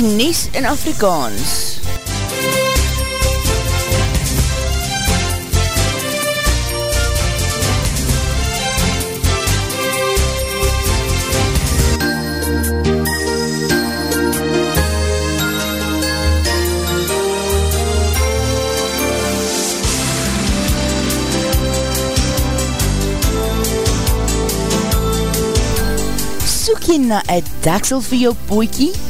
die Nes in Afrikaans. Soek jy na een daksel vir jou poekie?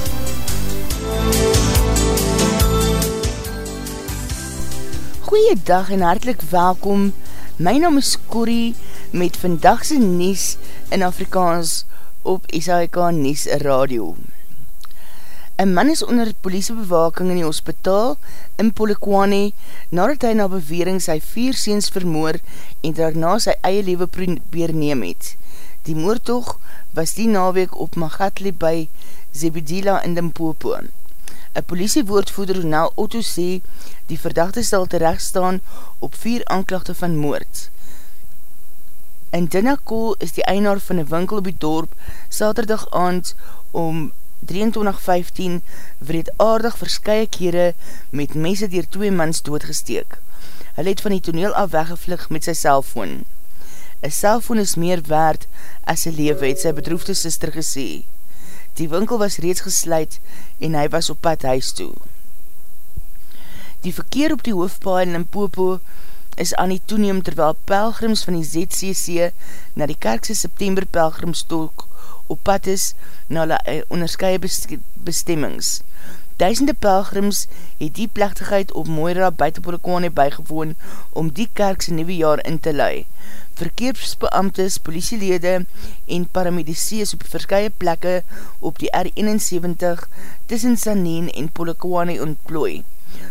Goeiedag en hartelijk welkom. My naam is Corrie met vandagse Nies in Afrikaans op SAIK Nies Radio. Een man is onder politiebewaking in die hospitaal in Polokwane nadat hy na bewering sy vier seens vermoor en daarna sy eie lewe probeer neem het. Die moortog was die naweek op Magatli by Zebedila in Limpopo. Een politiewoordvoeder Ronel Otto sê, die verdachte sal terecht staan op vier aanklachte van moord. In Dinnakol is die einaar van een winkel op die dorp saterdag aand om 23.15 wreedaardig verskye kere met messe dier twee mans doodgesteek. Hy het van die toneel af weggevlug met sy cellfoon. Een cellfoon is meer waard as sy lewe, het sy bedroefde sister gesê. Die winkel was reeds gesluit en hy was op pad huis toe. Die verkeer op die hoofdpaal in Limpopo is aan die toeneem terwyl pelgrims van die ZCC na die kerkse September pelgrimstolk op pad is na die eh, onderskye bestemmings. Duisende pelgrims het die plechtigheid op Moira buiten Polokwane bygewoon om die kerkse nieuwe jaar in te lui verkeersbeamtes, politielede en paramedisees op verskye plekke op die R71 tussen Saneen en Polokwane ontplooi,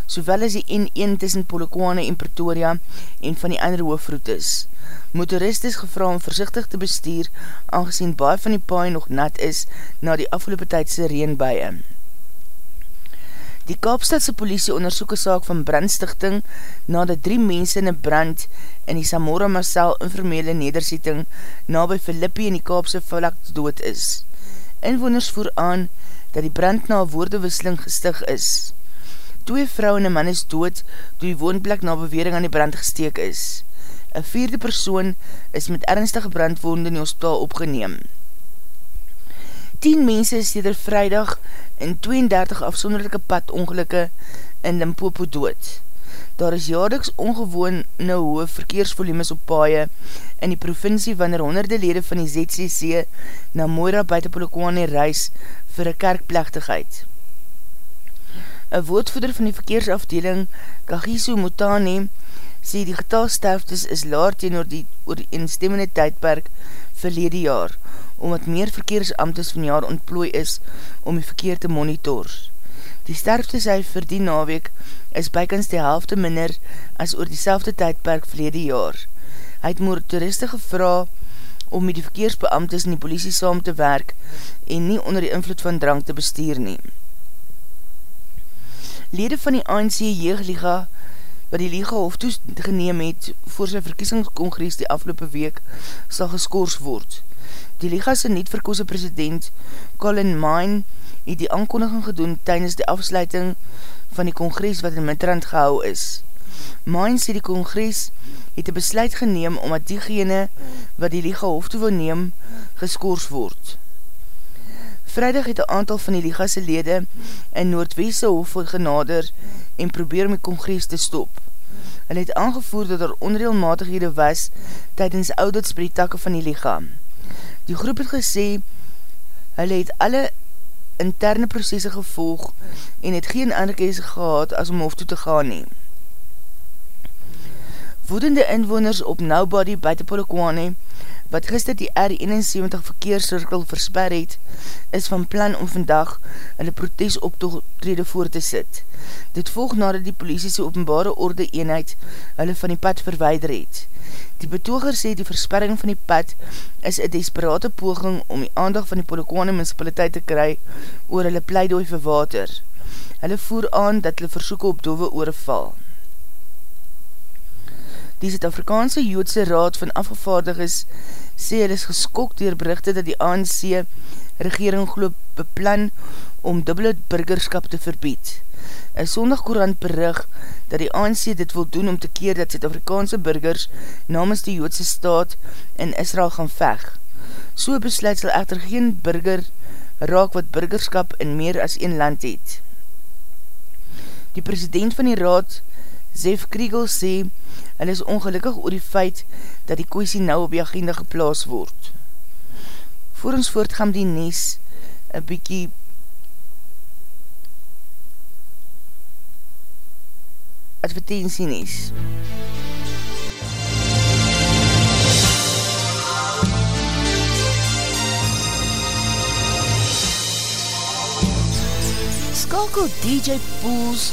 sowel as die N1 tussen Polokwane en Pretoria en van die ander hoofroutes. Motorist is gevra om voorzichtig te bestuur, aangezien baie van die paai nog nat is na die afgelopen tydse reenbuie. Die Kaapstadse politie onderzoek een saak van brandstichting na de drie mense in een brand in die Samora Marcel informele nederzetting na by Filippi in die Kaapse vlak dood is. Inwoners voer aan dat die brand na woordewisseling gestig is. Twee vrou en een man is dood toe die woonplek na bewering aan die brand gesteek is. Een vierde persoon is met ernstige brandwoonde in die hospitaal opgeneem. 10 mense is sêder vrijdag in 32 afsonderlijke padongelukke in Limpopo dood. Daar is jaardiks ongewone hoë verkeersvolumes op paaie in die provincie wanneer honderde lede van die ZCC na Moira buiten Polokwane reis vir een kerkplechtigheid. Een woordvoeder van die verkeersafdeling, Kagiso Motane, sê die getal sterftes is laar teen oor die ooreenstemmende tydperk verlede jaar, omdat meer verkeersamtes van jaar ontplooi is om die verkeer te monitor. Die sterfte sy vir die naweek is bykans die helfte minder as oor die selfde tydperk verlede jaar. Hy het motoriste gevra om met die verkeersbeamtes en die politie saam te werk en nie onder die invloed van drank te bestuur neem. Lede van die ANC Jeugdliga wat die Liga Hof toegeneem het voor sy verkiesingskongres die afgelopen week sal geskoors word. Die Liga sy niet verkoose president Colin Mine het die aankondiging gedoen tydens die afsluiting van die kongres wat in Midrand gehou is. Mine sê die kongres het een besluit geneem omdat diegene wat die Liga Hof toe wil neem geskoors word. Vrijdag het een aantal van die Liga's lede in Noordwese Hof genader en probeer om die kongres te stop. Hulle het aangevoer dat er onreelmatighede was tydens oudits by die takke van die Liga. Die groep het gesê, hulle het alle interne processe gevolg en het geen ander gehad as om hof toe te gaan neem. Woedende inwoners op Nobody buiten Polokwane, wat gister die R71 verkeerscirkel versper het, is van plan om vandag hulle protes optrede voor te sit. Dit volg nadat die politie openbare orde eenheid hulle van die pad verweider het. Die betoger sê die versperring van die pad is een desperate poging om die aandag van die Polokwane municipaliteit te kry oor hulle pleidooi vir water. Hulle voer aan dat hulle versoeken op dove oore val. Die Zuid-Afrikaanse Joodse Raad van Afgevaardigers sê hy is geskok dier berichte dat die ANC regering geloof beplan om dubbele burgerskap te verbied. Een sondagkorant berig dat die ANC dit wil doen om te keer dat Zuid-Afrikaanse burgers namens die Joodse staat in Israel gaan veg. So besluit sal echter geen burger raak wat burgerskap in meer as een land het. Die president van die raad, Zef Kriegel, sê Hulle is ongelukkig oor die feit dat die koesie nou op die agenda geplaas word. Voor ons voortgaan die Nes een bykie advertentie Nes. Skakel DJ Pools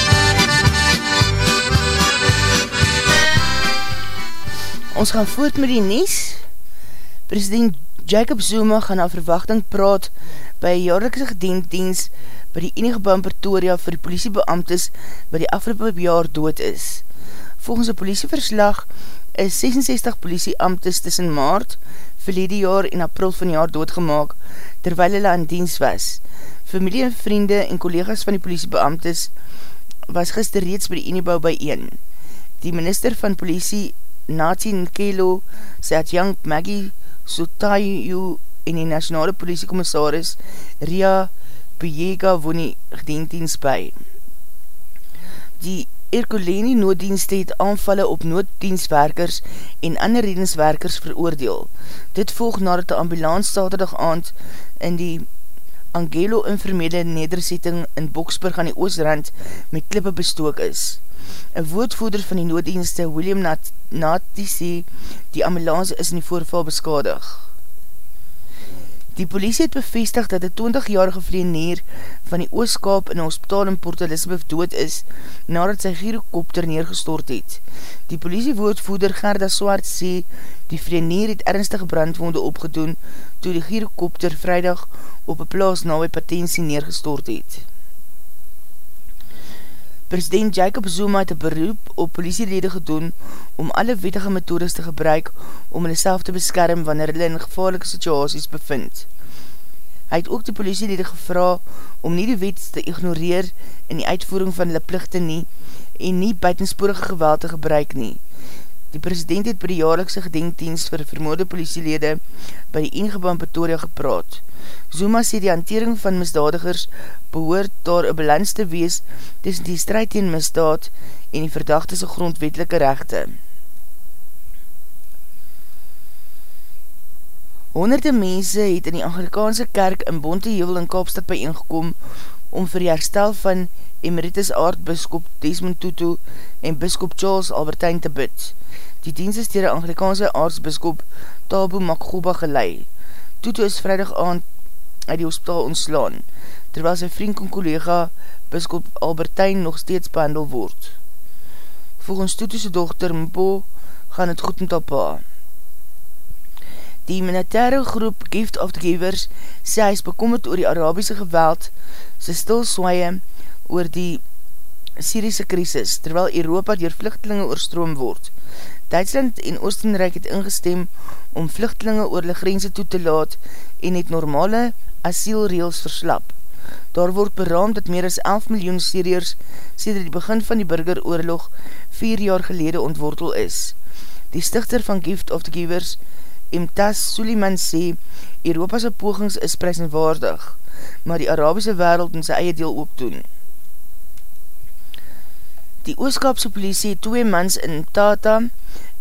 Ons gaan voort met die Nies. President Jacob Zuma gaan na verwachting praat by een jaarlikse gediendienst by die enige in Pretoria vir die politiebeamtes wat die afgelopen jaar dood is. Volgens die politieverslag is 66 politieamtes tussen maart, verlede jaar en april van jaar doodgemaak terwyl hulle aan dienst was. Familie en vriende en collega's van die politiebeamtes was gister reeds by die enige bouw by een. Die minister van politie Nati Nkelo, Satjang Maggie Sotayu en die nationale politiekommissaris Ria Pujega woon die gedeentiens by. Die Erkoleni nooddienst het aanvalle op nooddienstwerkers en ander redenswerkers veroordeel. Dit volg nadat die ambulance saterdag aand in die Angelo informele nederzetting in Boksburg aan die Oosrand met klippe bestook is. Een woordvoerder van die nooddienste, William Nati, sê die ambulance is in die voorval beskadig. Die polisie het bevestig dat die 20-jarige vleenier van die Ooskaap in die hospitaal in Port Elizabeth dood is, nadat sy gyrokopter neergestort het. Die politiewoordvoeder Gerda Swart sê, die vleenier het ernstige brandwonde opgedoen, toe die gyrokopter vrijdag op een plaas na by patentie neergestort het. President Jacob Zuma het een beroep op politielede gedoen om alle wettige methodes te gebruik om hulle self te beskerm wanneer hulle in gevaarlike situaties bevind. Hy het ook die politielede gevra om nie die wet te ignoreer in die uitvoering van hulle plichte nie en nie buitensporige geweld te gebruik nie. Die president het by die jaarlikse gedenkdienst vir vermoorde politielede by die ingebouw in Pretoria gepraat. Zuma sê die hantering van misdadigers behoort daar een balans te wees tussen die strijd tegen misdaad en die verdachtes grondwetelike rechte. Honderde mense het in die Anglikaanse kerk in Bonteheuvel in Kaapstad bijeengekom om vir die herstel van Emeritus Aardbiskop Desmond Tutu en Biskop Charles Albertijn te bid. Die dienst is dier die Anglikaanse aardsbiskop Tabo Makgoba gelei. Tutu is vrijdag aan uit die hospitaal ontslaan, terwyl sy vriend en collega biskop Albertijn nog steeds behandel word. Volgens Tutu's dochter Mpo gaan het goed met pa. Die humanitaire groep Gift of the Givers sê hy is bekommerd oor die Arabiese geweld, sy stil swaie oor die Syriese krisis, terwyl Europa dier vluchtelinge oorstroom word. Duitsland en Oostenrijk het ingestem om vluchtelinge oor die grense toe te laat en het normale asielreels verslap. Daar word beraamd dat meer as 11 miljoen Syriërs sêder die begin van die burgeroorlog 4 jaar gelede ontwortel is. Die stichter van Gift of the Givers, Imtas Suleiman sê, Europa's pogings is prijsenwaardig, maar die Arabische wereld in sy eie deel ook doen. Die Ooskapse politie twee mans in Tata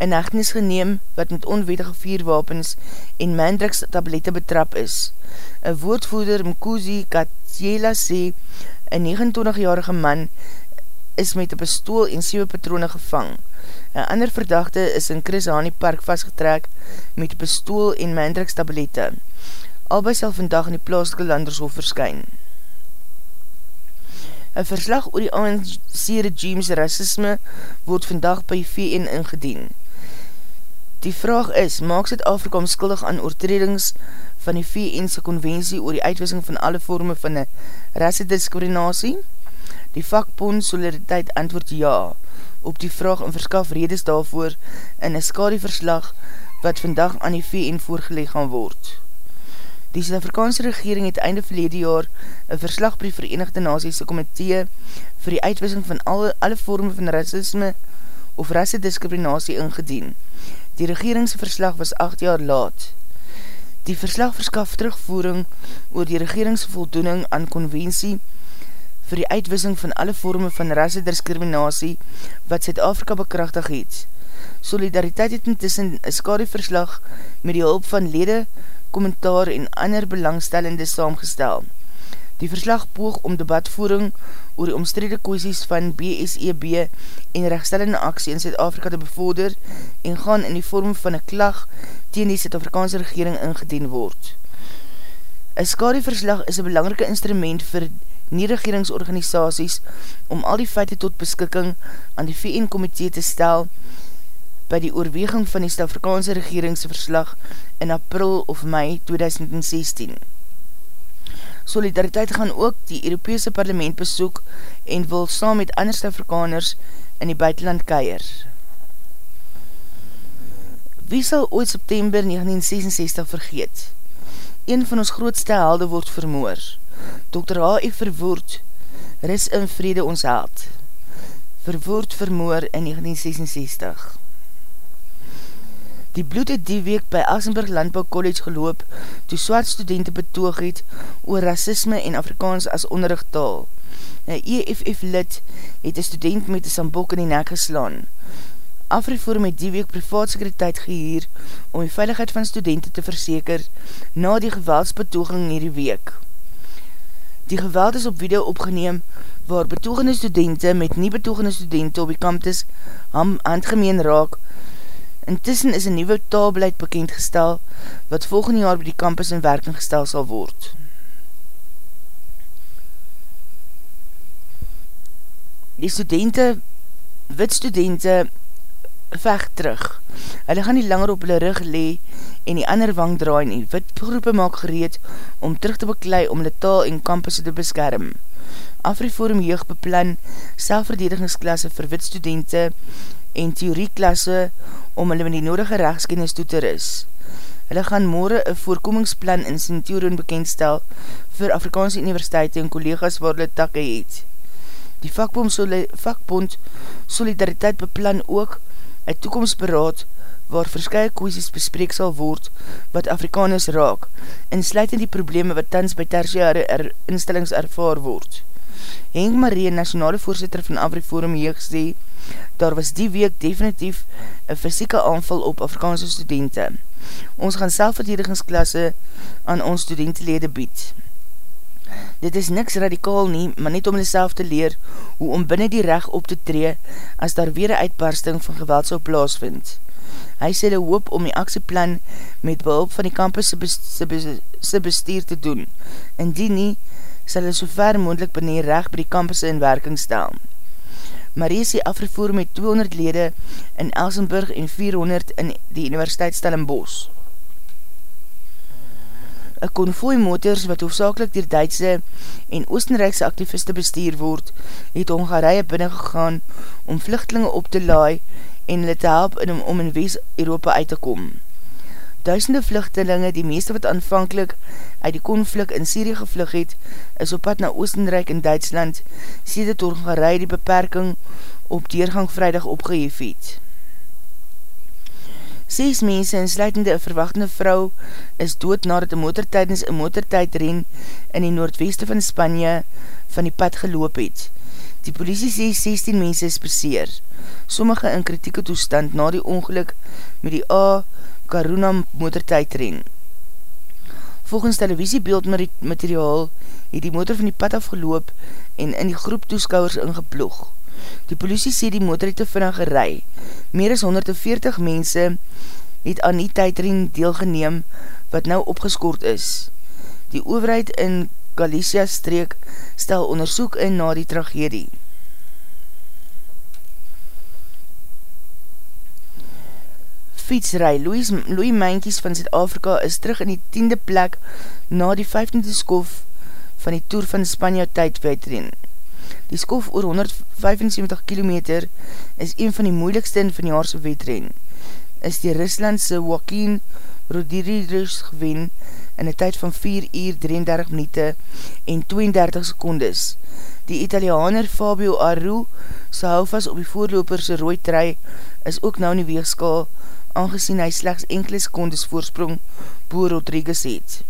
in hechtenis geneem wat met onwetige vierwapens en mandrix tablette betrap is. Een woordvoerder Mkuzi Katsiela sê, een 29-jarige man is met een pistool en 7 patrone gevang. Een ander verdachte is in Chris Hani Park vastgetrek met een pistool en mandrix tablette. Albei sal vandag in die plaaslike landershof verskyn. Een verslag oor die ANC regimes racisme word vandag by VN ingedien. Die vraag is, maak Zuid-Afrika omskuldig aan oortredings van die VN'se konvensie oor die uitwissing van alle vorme van die rassediskriminatie? Die vakbond Solidariteit antwoord ja op die vraag en verskaf redes daarvoor in een skadieverslag wat vandag aan die VN voorgeleg gaan word. Die Suid-Afrikaanse regering het einde verlede jaar een verslagbrief Verenigde Naties komitee vir die uitwissing van alle, alle vorme van racisme of rassediskriminatie ingedien. Die regeringsverslag was 8 jaar laat. Die verslag verskaf terugvoering oor die regeringsvoldoening aan konvensie vir die uitwissing van alle vorme van rassediskriminatie wat Zuid-Afrika bekrachtig het. Solidariteit het intussen een skadieverslag met die hulp van lede kommentaar en ander belangstellende saamgestel. Die verslag poog om debatvoering oor die omstrede koesies van BSEB e en rechtstellende aksie in Zuid-Afrika te bevorder en gaan in die vorm van een klag teen die Zuid-Afrikaanse regering ingedien word. Een skadieverslag is een belangrike instrument vir nie-regeringsorganisaties om al die feite tot beskikking aan die VN-komitee te stel by die oorweging van die Stafrikaanse regeringsverslag in april of mei 2016. Solidariteit gaan ook die Europese parlement besoek en wil saam met ander Stafrikaners in die buitenland keier. Wie sal ooit September 1966 vergeet? Een van ons grootste helde word vermoor. Dr. H.F. Verwoord, ris in vrede ons held. Verwoord vermoor in 1966. Die bloed het die week by Asenburg Landbouw College geloop toe swart studenten betoog het oor racisme en Afrikaans as onderrichttaal. Een EFF lid het een student met een sambok in die nek geslaan. Afriforum het die week privaat sekuriteit geheer om die veiligheid van studenten te verseker na die geweldsbetoging hierdie week. Die geweld is op video opgeneem waar betogende studenten met nie betogende studenten op die campus handgemeen raak Intussen is een nieuwe taalbeleid bekendgestel, wat volgende jaar by die campus in werking gestel sal word. Die studenten, wit studenten, vecht terug. Hulle gaan nie langer op hulle rug lee en die ander wang draai nie. Wit groepe maak gereed om terug te beklei om hulle taal en campus te beskerm. Afriforum jeug beplan selfverdedigingsklasse vir wit studenten en theorieklasse om hulle met die nodige rechtskennis toe te ris. Hulle gaan morgen een voorkomingsplan in Centurion bekendstel vir Afrikaanse universiteite en collega's waar hulle takke het. Die vakbond, soli vakbond Solidariteit beplan ook een toekomstberaad waar verskye koesies bespreek sal word wat Afrikaners raak, en sluit in die probleme wat tans by tertiare er instellings ervaar word. Henk Marie, nationale voorzitter van Afriforum Jeug, sê, daar was die week definitief een fysieke aanval op Afrikaanse studenten. Ons gaan selfverdedigingsklasse aan ons studentenlede bied. Dit is niks radikaal nie, maar net om hulle self te leer hoe om binnen die recht op te tree as daar weer een uitbarsting van geweld sal plaasvind. Hy sê hulle hoop om die actieplan met behulp van die campus se bestuur te doen. Indien nie, sal hulle so ver moendlik binnen die recht by die campus in werking stel. Marie sê afrevoer met 200 lede in Elsenburg en 400 in die Universiteit Stellenbosch. Een konvooi motors wat hoofdzakelik dier Duitse en Oostenrijkse activiste bestuur word, het Hongarije binnengegaan om vluchtelingen op te laai en hulle te help in, om in West-Europa uit te kom. Duisende vluchtelingen, die meeste wat aanvankelijk uit die konflik in Syrië gevlug het, is op pad na Oostenrijk en Duitsland, sê dit Hongarije die beperking op deurgang vrijdag opgeheef het. Ses mense, en sluitende een verwachtende vrou, is dood nadat een motor tydens een motortijdren in die noordweste van Spanje van die pad geloop het. Die politie sê 16 mense is beseer, sommige in kritieke toestand na die ongeluk met die A Karuna motortijdren. Volgens televisiebeeldmateriaal het die motor van die pad afgeloop en in die groep toeskouwers ingeploeg. Die politie sê die motor het te vinnig gerei. Meer as 140 mense het aan die tydrien deelgeneem wat nou opgeskoord is. Die overheid in Galicia streek stel onderzoek in na die tragedie. Fietsrij, Louis, Louis Mankies van Zuid-Afrika is terug in die tiende plek na die 15de skof van die Tour van Spanje tydwetren. Die skof oor 175 km is een van die moeilikste van die jaarse wetren. Is die Ruslandse Joaquin Rodriguez gewen in een tyd van 4 uur 33 minuute en 32 secondes. Die Italianer Fabio Aru sy houvast op die voorloperse rooi trui is ook nou in die weegskaal aangezien hy slechts enkele secondes voorsprong boer Rodriguez het.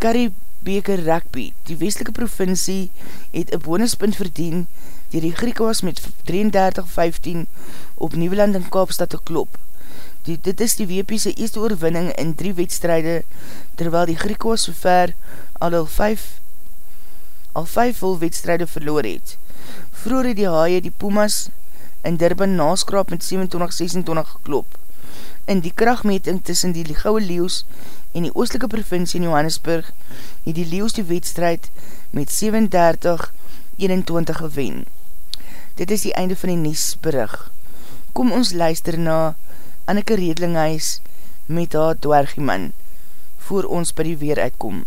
Carrie beker rugby. Die westelike provincie het een bonuspunt verdien die die Griekwas met 33-15 op Nieuweland en Kaapstad te klop. Die, dit is die WP'se eerste oorwinning in drie wedstrijde terwyl die Griekwas so ver al al vijf al vijf vol wedstrijde verloor het. Vroer het die haie die Pumas in Durban naskraap met 27-26 geklop. In die krachtmeting tussen die Gouwe Leeuws en die oostelike provincie in Johannesburg het die Leeuws die wedstrijd met 37-21 gewen. Dit is die einde van die Nies berig. Kom ons luister na Anneke Redlinghuis met haar dwergieman voor ons by die weer uitkom.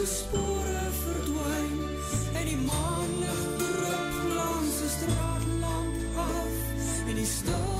Sy spore verdwijn En die maanlicht drup langs die straatlamp af En die stil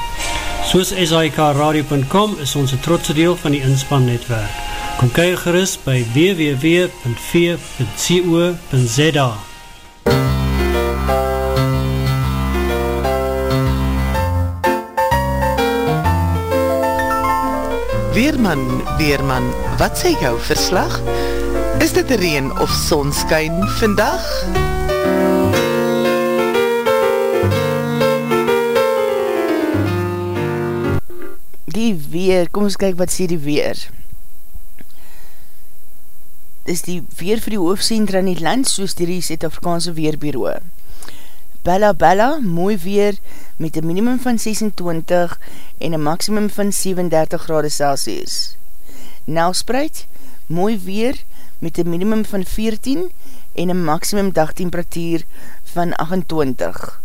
Soos SIKRadio.com is ons een trotse deel van die inspannetwerk. Kom kyk gerust by www.v.co.za Weerman, Weerman, wat sê jou verslag? Is dit reen of sonskyn vandag? Die weer, kom ons kyk wat sê die weer. Dis die weer vir die hoofdcentra in die land, soos die Zuid-Afrikaanse Weerbureau. Bella Bella, mooi weer met een minimum van 26 en een maximum van 37 grade Celsius. Nelspreid, mooi weer met een minimum van 14 en een maximum dagtemperatuur van 28.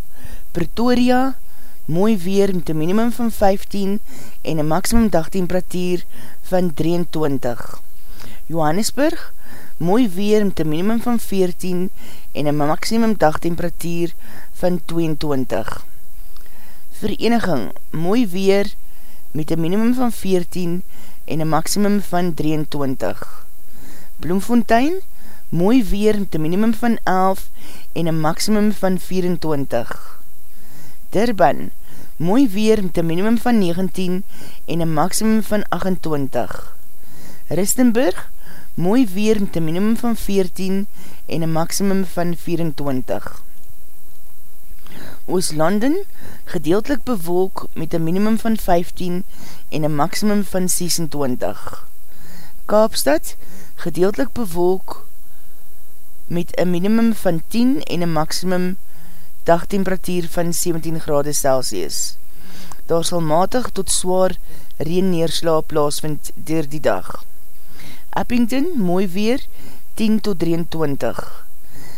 Pretoria, mooi weer met een minimum van 15 en een maximum dagtemperatuur van 23. Johannesburg, mooi weer met een minimum van 14 en een maximum dagtemperatuur van 22. Vereniging, mooi weer met een minimum van 14 en een maximum van 23. Bloemfontein, mooi weer met een minimum van 11 en een maximum van 24. Durban, mooi weer met een minimum van 19 en een maximum van 28. Ristenburg, mooi weer met een minimum van 14 en een maximum van 24. Ooslanden, gedeeltelik bewolk met een minimum van 15 en een maximum van 26. Kaapstad, gedeeltelik bewolk met een minimum van 10 en een maximum dagtemperatuur van 17 grade Celsius. Daar sal matig tot zwaar reen neersla plaasvind dier die dag. Eppington, mooi weer, 10 tot 23.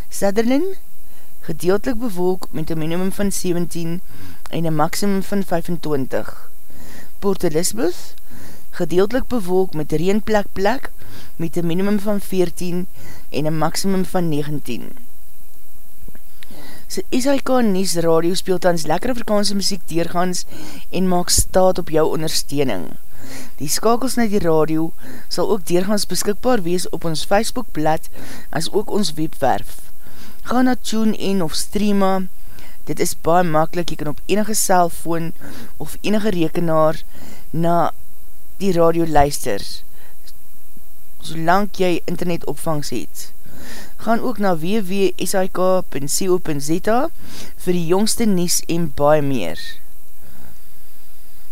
Sutherland, gedeeltelik bewolk met een minimum van 17 en een maximum van 25. Port Elizabeth, gedeeltelik bewolk met reenplek plek met een minimum van 14 en een maximum van 19. Sy SHK Nies Radio speelt ans lekker Afrikaanse muziek deurgaans en maak staat op jou ondersteuning. Die skakels na die radio sal ook deurgaans beskikbaar wees op ons Facebookblad as ook ons webwerf ga na TuneIn of Streama, dit is baie makkelijk, jy kan op enige cellfoon of enige rekenaar na die radio luister. solang jy internet opvangs het. Gaan ook na www.sik.co.za vir die jongste nies en baie meer.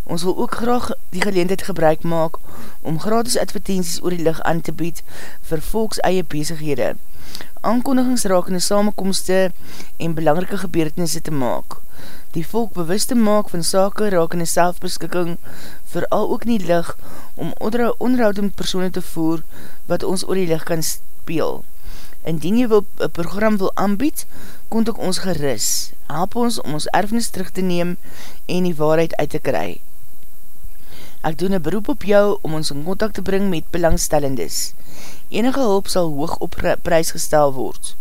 Ons wil ook graag die geleendheid gebruik maak om gratis advertenties oor die licht aan te bied vir volks eie bezighede, aankondigings rakende samenkomste en belangrike gebeurtenisse te maak. Die volk bewust te maak van sake rakende selfbeskikking, vooral ook nie licht om onderhoudend persoene te voer wat ons oor die licht kan speel. Indien jy wil, een program wil aanbied, kontak ons geris. Help ons om ons erfenis terug te neem en die waarheid uit te kry. Ek doen een beroep op jou om ons in contact te bring met belangstellendes. Enige hulp sal hoog op prijs gestel word.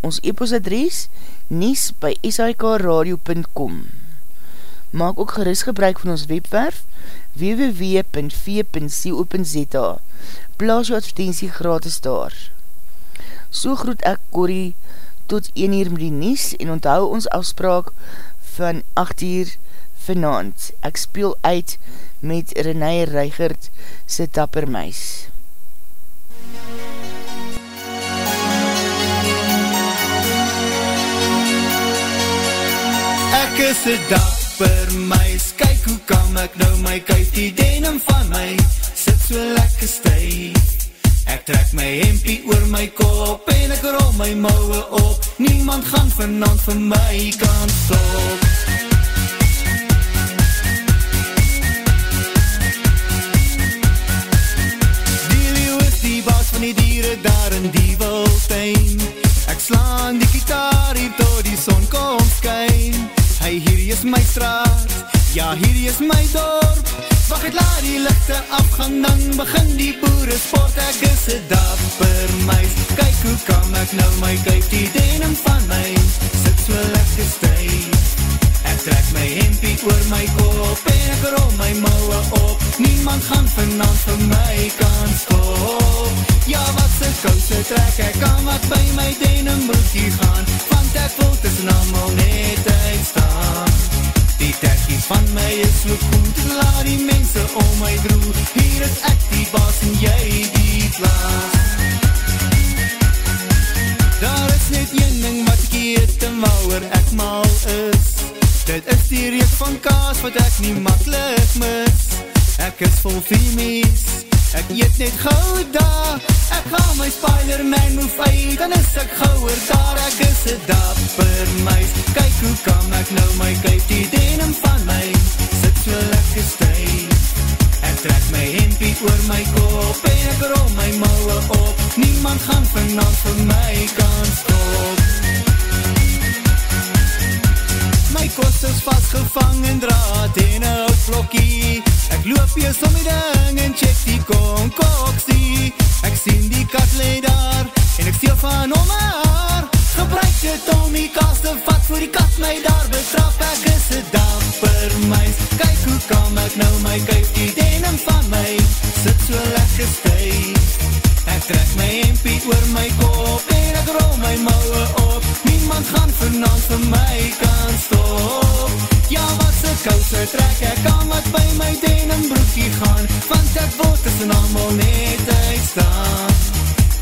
Ons e-postadres nies by shikradio.com Maak ook gerust gebruik van ons webwerf www.v.co.za Plaas jou advertentie gratis daar. So groet ek Corrie tot 1 uur met die nies en onthou ons afspraak van 8 uur vanavond. Ek speel uit met René Reigert se dapper meis. Ek is een dapper meis, kyk hoe kam ek nou my kuif die denim van my, sit so lekker stuif. Ek trek my hempie oor my kop en ek rol my mouwe op, niemand gaan vanavond vir my kan stop. van die dieren daar in die woestijn Ek slaan die gitaar hier tot die son kom skyn. Hey, hier is my straat, ja hier is my dorp Wacht het laat die lichte afgang, dan begin die boere sport. Ek is een dapper meis, kyk hoe kan ek nou my kyk Die denim van my, sit so lekker stijf Ek trek my hempie oor my kop en ek rol my mouwe op. Niemand gaan vanavond vir my kan stop Ja, wat se kouse trek ek kan wat by my denim broekie gaan? Want ek wil tussen allemaal net uitstaan Die tekkies van my is so goed Laat die mense om my droe. Hier is ek die baas en jy die plaas. Daar is net een ding wat ek eet en wouwer ek mal is. Dit is die reek van kaas wat ek nie makkelijk mis. Ek is vol viemies, ek eet net gauw daar. Ek ga my Spider-Man move uit, dan is ek gauwer daar. Ek is een dapper muis, kyk hoe kan ek nou my kuif Die denim van my, sit so lekker stuif Ek trek my hempie oor my kop en ek rol my mouwe op. Niemand gaan vanavond vir my kan stop My kost is vastgevang in draad en een houtblokkie Ek loop hier som die ding en check die konkoksie. Ek sien die kat leid daar en ek steel van om my haar. Gebruik dit om die kast te vat voor die kat my daar betrap. Ek is een damper muis, kyk hoe kam ek nou my kuif Die denim van my, sit so lekker stuif Ek trek my hempie oor my kop en ek rol my mouwe op. Niemand gaan vanavond vir my kan stop. Ja, wat se kouse trek ek kan wat by my denim broekie gaan. Want ek wil tussen allemaal net uitstaan.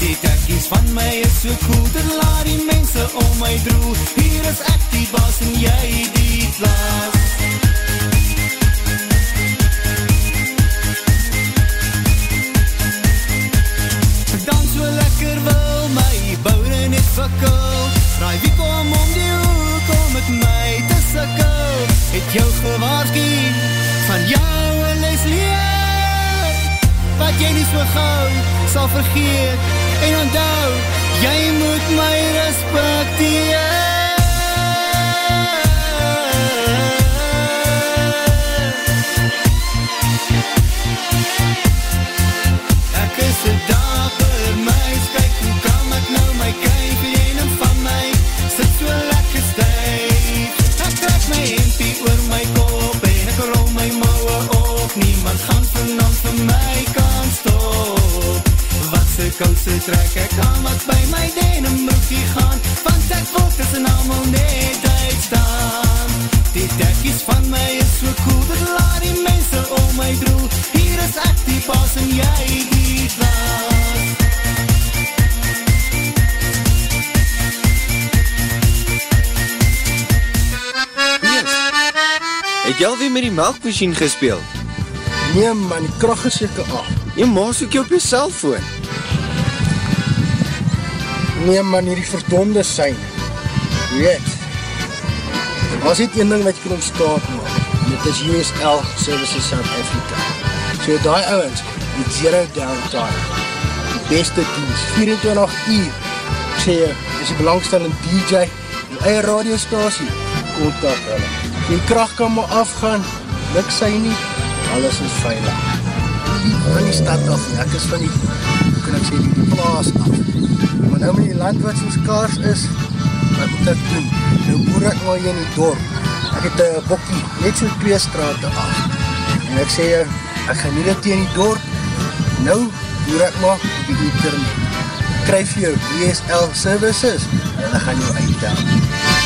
Die tekkies van my is so cool Ter laat die mense om my droe. Hier is ek die baas en jy die plaas sukkel. Draai wie kom om die hoek om met my te sukkel. Het jou gewaarski van jou een les leer. Wat jy nie so gauw sal vergeet En onthou, jy moet my respecteer trek ek aan wat by my denim broekie gaan Want ek wil tussen allemaal net uit uitstaan Die dekkies van my is so cool Dit laat die mense om my droel Hier is ek die pas en jy die klas Bees, het jy alweer met die melkmachine gespeeld? Nee man, die kracht is seker af. Jy maas ook jy op jy cellfoon. Nee man, hierdie verdonde sein. Weet, was dit een ding wat jy kan ontstaan maak. Dit is USL Services South Africa. So die ouwens, die zero downtime, die beste dienst, 24 uur. Ek sê jy, is die belangstellende DJ, die eie radiostasie, kontak hulle. Die kracht kan maar afgaan, niks sy nie, alles is veilig. Van die stad af, ek is van die, hoe kan ek sê, die plaas af. Maar nou met die land wat soos kaars is, wat moet ek doen? Nou boer ek maar hier in die dorp. Ek het een bokkie, net so twee straten af. En ek sê, ek gaan nie dit hier in die dorp. Nou boer ek maar op die internet. Kryf jou DSL services en dan gaan jou uitdaan.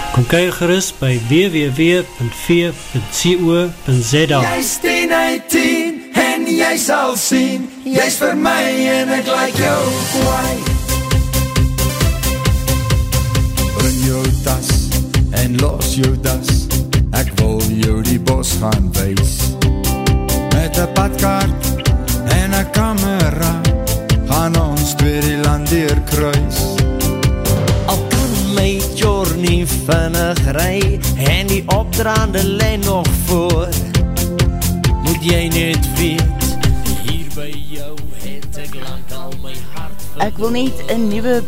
Kom kyk gerust by www.v.co.za Jy is 10 uit 10 en jy sal sien. Jy is vir my en ek like jou kwaai Bring jou tas en los jou das. Ek wil jou die bos gaan wees Met een padkaart en een camera Gaan ons twee die land hier kruis vinnig ry En die opdraande lijn nog voor Moet jy net weet Hier by jou het ek lang al my hart verloor. Ek wil net een nieuwe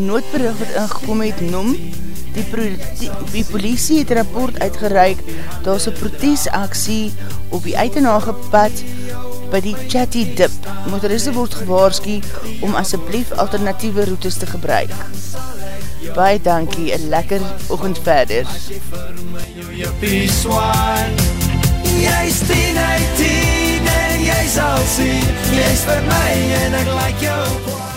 noodberig wat ingekom het noem. Die, die, die politie het rapport uitgereik daar is een protesaksie op die uitenage pad by die Chatty Dip. Motoriste word gewaarski om asjeblief alternatieve routes te gebruik. Baie dankie, een lekker oogend verder. Jy is 10 uit 10 en jy sal sien Jy is vir my en ek like jou kwaai